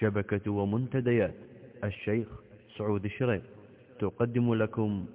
شبكة ومنتديات. الشيخ سعود الشريف تقدم لكم.